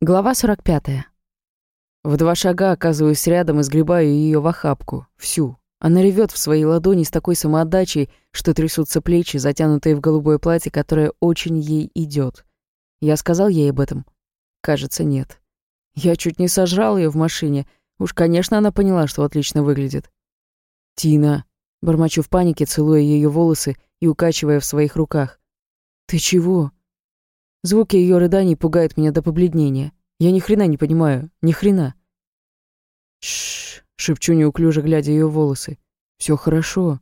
Глава 45. В два шага оказываюсь рядом и сгребаю ее в охапку. Всю. Она ревет в своей ладони с такой самоотдачей, что трясутся плечи, затянутые в голубое платье, которое очень ей идет. Я сказал ей об этом? Кажется, нет. Я чуть не сожрал ее в машине. Уж, конечно, она поняла, что отлично выглядит. «Тина», — бормочу в панике, целуя ее волосы и укачивая в своих руках. «Ты чего?» Звуки ее рыданий пугают меня до побледнения. Я ни хрена не понимаю, ни хрена. Шш, шепчу неуклюже, глядя ее волосы. Все хорошо.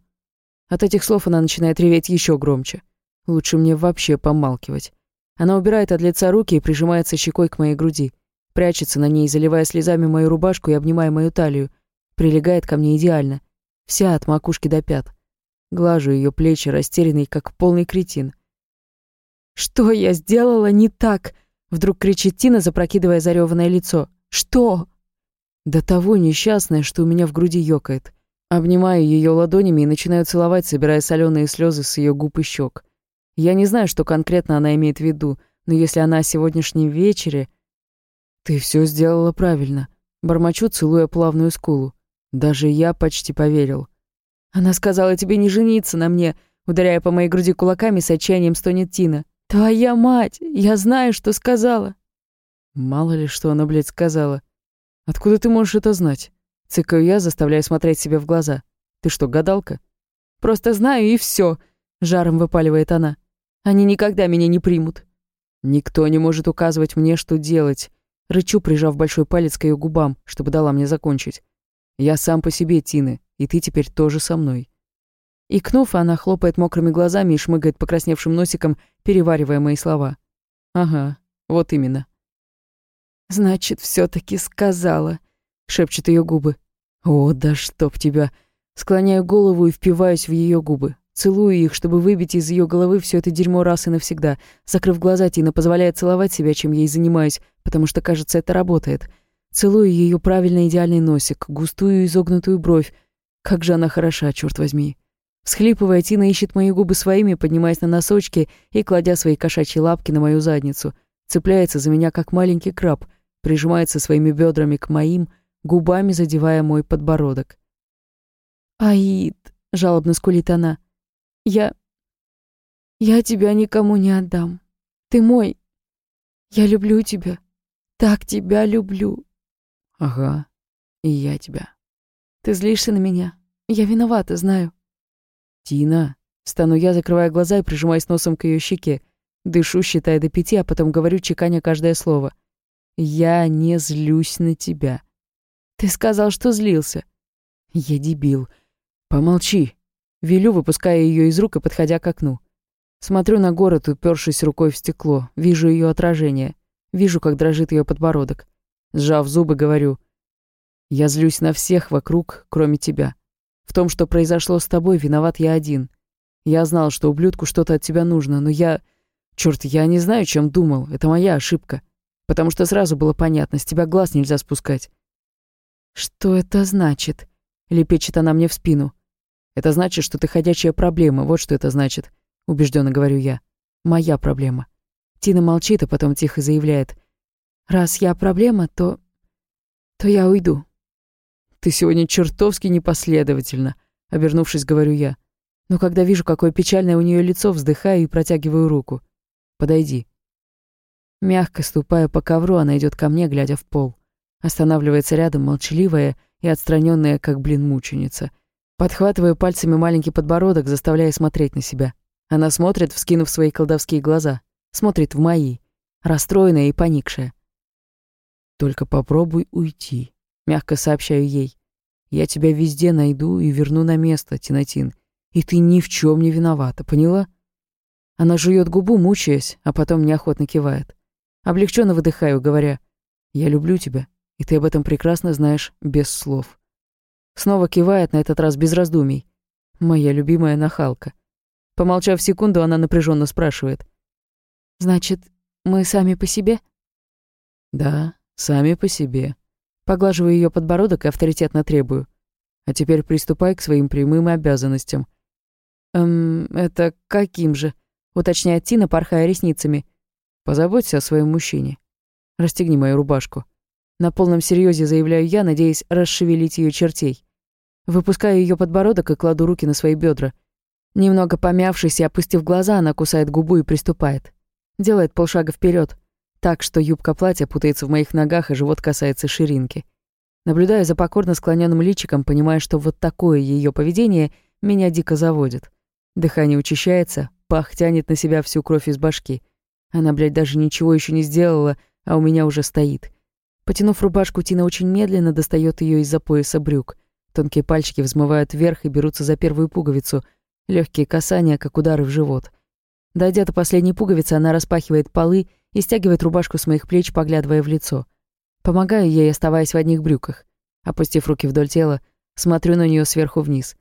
От этих слов она начинает реветь еще громче. Лучше мне вообще помалкивать. Она убирает от лица руки и прижимается щекой к моей груди. Прячется на ней, заливая слезами мою рубашку и обнимая мою талию. Прилегает ко мне идеально. Вся от макушки до пят. Глажу ее плечи, растерянный, как полный кретин. «Что я сделала не так?» Вдруг кричит Тина, запрокидывая зареванное лицо. «Что?» До того несчастное, что у меня в груди ёкает. Обнимаю ее ладонями и начинаю целовать, собирая соленые слезы с ее губ и щек. Я не знаю, что конкретно она имеет в виду, но если она о сегодняшнем вечере... Ты все сделала правильно. Бормочу, целуя плавную скулу. Даже я почти поверил. Она сказала тебе не жениться на мне, ударяя по моей груди кулаками с отчаянием стонет Тина. «Твоя мать! Я знаю, что сказала!» Мало ли, что она, блядь, сказала. «Откуда ты можешь это знать?» Цыкаю я, заставляя смотреть себе в глаза. «Ты что, гадалка?» «Просто знаю, и все, жаром выпаливает она. «Они никогда меня не примут». «Никто не может указывать мне, что делать». Рычу, прижав большой палец к ее губам, чтобы дала мне закончить. «Я сам по себе, Тины, и ты теперь тоже со мной». Икнув, она хлопает мокрыми глазами и шмыгает покрасневшим носиком, переваривая мои слова. «Ага, вот именно». «Значит, все таки сказала», — шепчет ее губы. «О, да чтоб тебя!» Склоняю голову и впиваюсь в ее губы. Целую их, чтобы выбить из ее головы все это дерьмо раз и навсегда. Закрыв глаза, Тина позволяет целовать себя, чем я и занимаюсь, потому что, кажется, это работает. Целую ее правильно идеальный носик, густую изогнутую бровь. Как же она хороша, черт возьми. Всхлипывая, Тина ищет мои губы своими, поднимаясь на носочки и кладя свои кошачьи лапки на мою задницу. Цепляется за меня, как маленький краб, прижимается своими бедрами к моим, губами задевая мой подбородок. «Аид», — жалобно скулит она, — «я... я тебя никому не отдам. Ты мой. Я люблю тебя. Так тебя люблю». «Ага, и я тебя». «Ты злишься на меня. Я виновата, знаю. «Тина!» Стану я, закрывая глаза и прижимаясь носом к ее щеке. Дышу, считая до пяти, а потом говорю, чеканя каждое слово. «Я не злюсь на тебя». «Ты сказал, что злился». «Я дебил». «Помолчи». Велю, выпуская ее из рук и подходя к окну. Смотрю на город, упершись рукой в стекло. Вижу ее отражение. Вижу, как дрожит ее подбородок. Сжав зубы, говорю. «Я злюсь на всех вокруг, кроме тебя». В том, что произошло с тобой, виноват я один. Я знал, что ублюдку что-то от тебя нужно, но я... Чёрт, я не знаю, чем думал. Это моя ошибка. Потому что сразу было понятно, с тебя глаз нельзя спускать. «Что это значит?» — лепечет она мне в спину. «Это значит, что ты ходячая проблема, вот что это значит», — убежденно говорю я. «Моя проблема». Тина молчит, а потом тихо заявляет. «Раз я проблема, то... то я уйду». «Ты сегодня чертовски непоследовательно», — обернувшись, говорю я. Но когда вижу, какое печальное у нее лицо, вздыхаю и протягиваю руку. «Подойди». Мягко ступая по ковру, она идет ко мне, глядя в пол. Останавливается рядом, молчаливая и отстраненная, как блин мученица. Подхватываю пальцами маленький подбородок, заставляя смотреть на себя. Она смотрит, вскинув свои колдовские глаза. Смотрит в мои, расстроенная и поникшая. «Только попробуй уйти», Мягко сообщаю ей. Я тебя везде найду и верну на место, Тинатин. И ты ни в чем не виновата, поняла? Она жует губу, мучаясь, а потом неохотно кивает. Облегченно выдыхаю, говоря, «Я люблю тебя, и ты об этом прекрасно знаешь без слов». Снова кивает, на этот раз без раздумий. Моя любимая нахалка. Помолчав секунду, она напряженно спрашивает. «Значит, мы сами по себе?» «Да, сами по себе», Поглаживаю ее подбородок и авторитетно требую. А теперь приступай к своим прямым обязанностям. Эм, это каким же? Уточняет Тина, порхая ресницами. Позаботься о своем мужчине. Расстегни мою рубашку. На полном серьезе заявляю я, надеясь расшевелить ее чертей. Выпускаю ее подбородок и кладу руки на свои бедра. Немного помявшись и опустив глаза, она кусает губу и приступает. Делает полшага вперед, так что юбка платья путается в моих ногах, и живот касается ширинки. Наблюдая за покорно склоненным личиком, понимая, что вот такое ее поведение меня дико заводит. Дыхание учащается, пах тянет на себя всю кровь из башки. Она, блядь, даже ничего еще не сделала, а у меня уже стоит. Потянув рубашку, Тина очень медленно достает ее из-за пояса брюк. Тонкие пальчики взмывают вверх и берутся за первую пуговицу. Легкие касания, как удары в живот. Дойдя до последней пуговицы, она распахивает полы и стягивает рубашку с моих плеч, поглядывая в лицо. Помогаю ей, оставаясь в одних брюках. Опустив руки вдоль тела, смотрю на нее сверху вниз.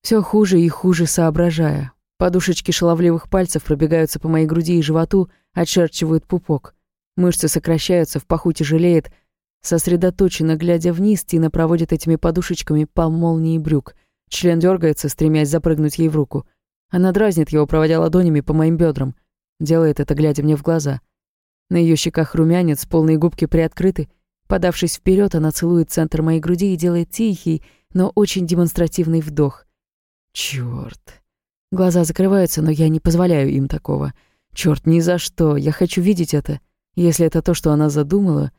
Все хуже и хуже соображая. Подушечки шаловливых пальцев пробегаются по моей груди и животу, очерчивают пупок. Мышцы сокращаются, в паху тяжелеет. Сосредоточенно глядя вниз, Тина проводит этими подушечками по молнии брюк. Член дергается, стремясь запрыгнуть ей в руку. Она дразнит его, проводя ладонями по моим бедрам. Делает это, глядя мне в глаза. На ее щеках румянец, полные губки приоткрыты, Подавшись вперед, она целует центр моей груди и делает тихий, но очень демонстративный вдох. Черт! Глаза закрываются, но я не позволяю им такого. Черт, ни за что! Я хочу видеть это. Если это то, что она задумала...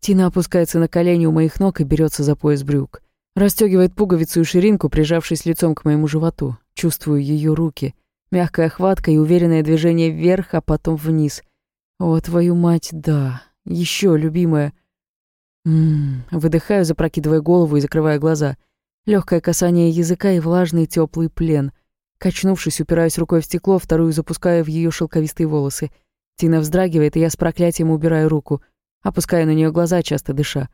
Тина опускается на колени у моих ног и берется за пояс брюк. Растёгивает пуговицу и ширинку, прижавшись лицом к моему животу. Чувствую ее руки. Мягкая хватка и уверенное движение вверх, а потом вниз. О, твою мать, да. Еще, любимая. Ммм, выдыхаю, запрокидывая голову и закрывая глаза. Легкое касание языка и влажный теплый плен. Качнувшись, упираюсь рукой в стекло, вторую запуская в ее шелковистые волосы. Тина вздрагивает, и я с проклятием убираю руку, опуская на нее глаза, часто дыша.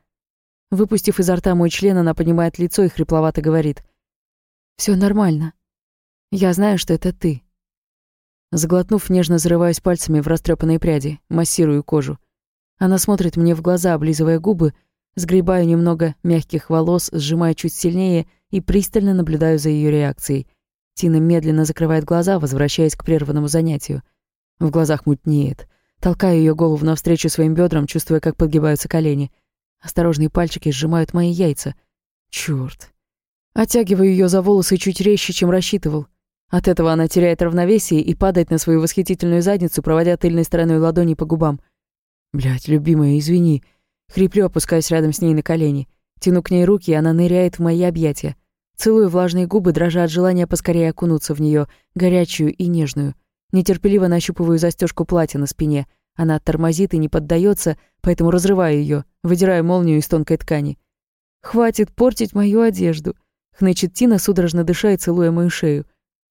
Выпустив изо рта мой член, она поднимает лицо и хрипловато говорит. Все нормально. Я знаю, что это ты». Заглотнув, нежно зарываюсь пальцами в растрепанные пряди, массирую кожу. Она смотрит мне в глаза, облизывая губы, сгребаю немного мягких волос, сжимая чуть сильнее и пристально наблюдаю за ее реакцией. Тина медленно закрывает глаза, возвращаясь к прерванному занятию. В глазах мутнеет. Толкаю ее голову навстречу своим бедрам, чувствуя, как подгибаются колени. Осторожные пальчики сжимают мои яйца. Чёрт. Оттягиваю ее за волосы чуть резче, чем рассчитывал. От этого она теряет равновесие и падает на свою восхитительную задницу, проводя тыльной стороной ладони по губам. Блядь, любимая, извини. Хриплю, опускаясь рядом с ней на колени. Тяну к ней руки, и она ныряет в мои объятия. Целую влажные губы, дрожа от желания поскорее окунуться в нее, горячую и нежную. Нетерпеливо нащупываю застежку платья на спине. Она тормозит и не поддается, поэтому разрываю ее, выдираю молнию из тонкой ткани. «Хватит портить мою одежду!» Хнычет Тина, судорожно дыша и целуя мою шею.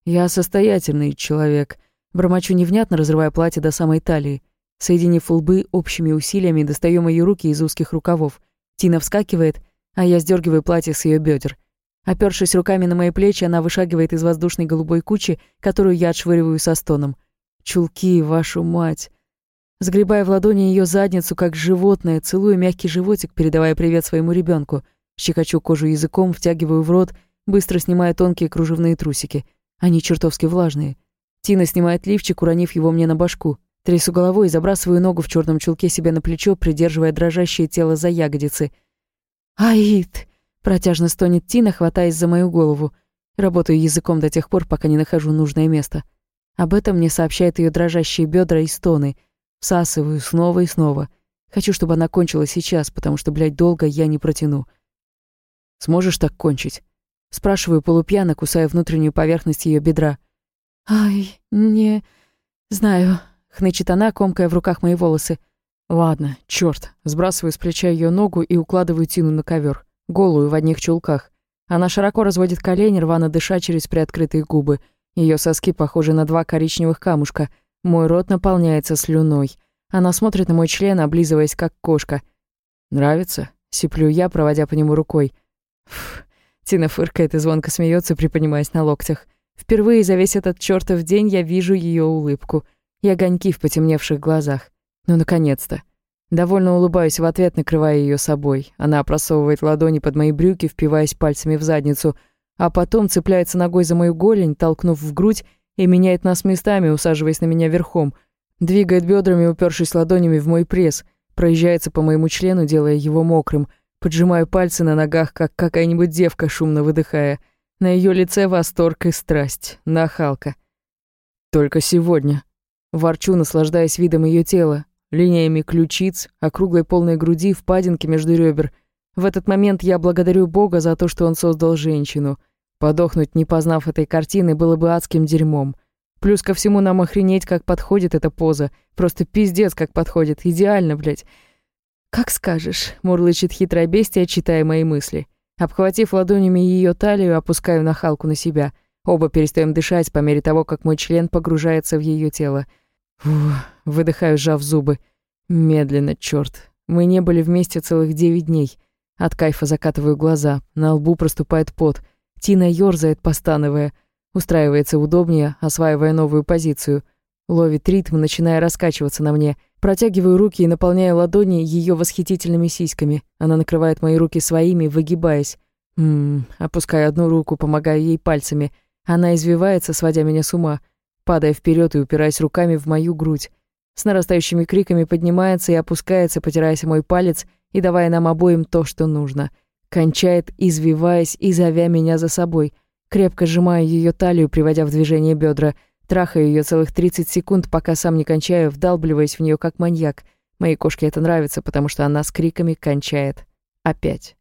«Я состоятельный человек», Бормочу невнятно, разрывая платье до самой талии. Соединив лбы, общими усилиями достаем ее руки из узких рукавов. Тина вскакивает, а я сдергиваю платье с ее бедер. Опершись руками на мои плечи, она вышагивает из воздушной голубой кучи, которую я отшвыриваю со стоном. «Чулки, вашу мать!» Сгребая в ладони ее задницу, как животное, целую мягкий животик, передавая привет своему ребенку. Щекочу кожу языком, втягиваю в рот, быстро снимая тонкие кружевные трусики. Они чертовски влажные. Тина снимает лифчик, уронив его мне на башку. Трясу головой и забрасываю ногу в черном чулке себе на плечо, придерживая дрожащее тело за ягодицы. «Аид!» — протяжно стонет Тина, хватаясь за мою голову. Работаю языком до тех пор, пока не нахожу нужное место. Об этом мне сообщают ее дрожащие бедра и стоны. Всасываю снова и снова. Хочу, чтобы она кончила сейчас, потому что, блядь, долго я не протяну. «Сможешь так кончить?» Спрашиваю полупьяно, кусая внутреннюю поверхность ее бедра. «Ай, не... знаю», Хнычет она, комкая в руках мои волосы. Ладно, чёрт. Сбрасываю с плеча её ногу и укладываю Тину на ковёр. Голую, в одних чулках. Она широко разводит колени, рвано дыша через приоткрытые губы. Её соски похожи на два коричневых камушка. Мой рот наполняется слюной. Она смотрит на мой член, облизываясь, как кошка. «Нравится?» — сиплю я, проводя по нему рукой. Фу. Тина фыркает и звонко смеётся, приподнимаясь на локтях. Впервые за весь этот чёртов день я вижу её улыбку — и огоньки в потемневших глазах. Ну, наконец-то. Довольно улыбаюсь в ответ, накрывая ее собой. Она просовывает ладони под мои брюки, впиваясь пальцами в задницу, а потом цепляется ногой за мою голень, толкнув в грудь, и меняет нас местами, усаживаясь на меня верхом. Двигает бедрами, упершись ладонями в мой пресс, проезжается по моему члену, делая его мокрым. Поджимаю пальцы на ногах, как какая-нибудь девка, шумно выдыхая. На ее лице восторг и страсть. Нахалка. Только сегодня. Ворчу, наслаждаясь видом ее тела, линиями ключиц, округлой полной груди, впадинки между ребер. В этот момент я благодарю Бога за то, что он создал женщину. Подохнуть, не познав этой картины, было бы адским дерьмом. Плюс ко всему нам охренеть, как подходит эта поза. Просто пиздец, как подходит. Идеально, блядь. «Как скажешь», — мурлычет хитрое бестия, читая мои мысли. Обхватив ладонями ее талию, опускаю нахалку на себя. Оба перестаем дышать по мере того, как мой член погружается в ее тело. Фух, выдыхаю, сжав зубы. Медленно, черт. Мы не были вместе целых девять дней. От кайфа закатываю глаза, на лбу проступает пот. Тина ёрзает, постановая. Устраивается удобнее, осваивая новую позицию. Ловит ритм, начиная раскачиваться на мне. Протягиваю руки и наполняю ладони ее восхитительными сиськами. Она накрывает мои руки своими, выгибаясь. Ммм, опускаю одну руку, помогаю ей пальцами. Она извивается, сводя меня с ума, падая вперед и упираясь руками в мою грудь. С нарастающими криками поднимается и опускается, потираясь мой палец и давая нам обоим то, что нужно. Кончает, извиваясь и зовя меня за собой — Крепко сжимаю ее талию, приводя в движение бедра, трахаю ее целых 30 секунд, пока сам не кончаю, вдалбливаясь в нее как маньяк. Моей кошке это нравится, потому что она с криками кончает. Опять.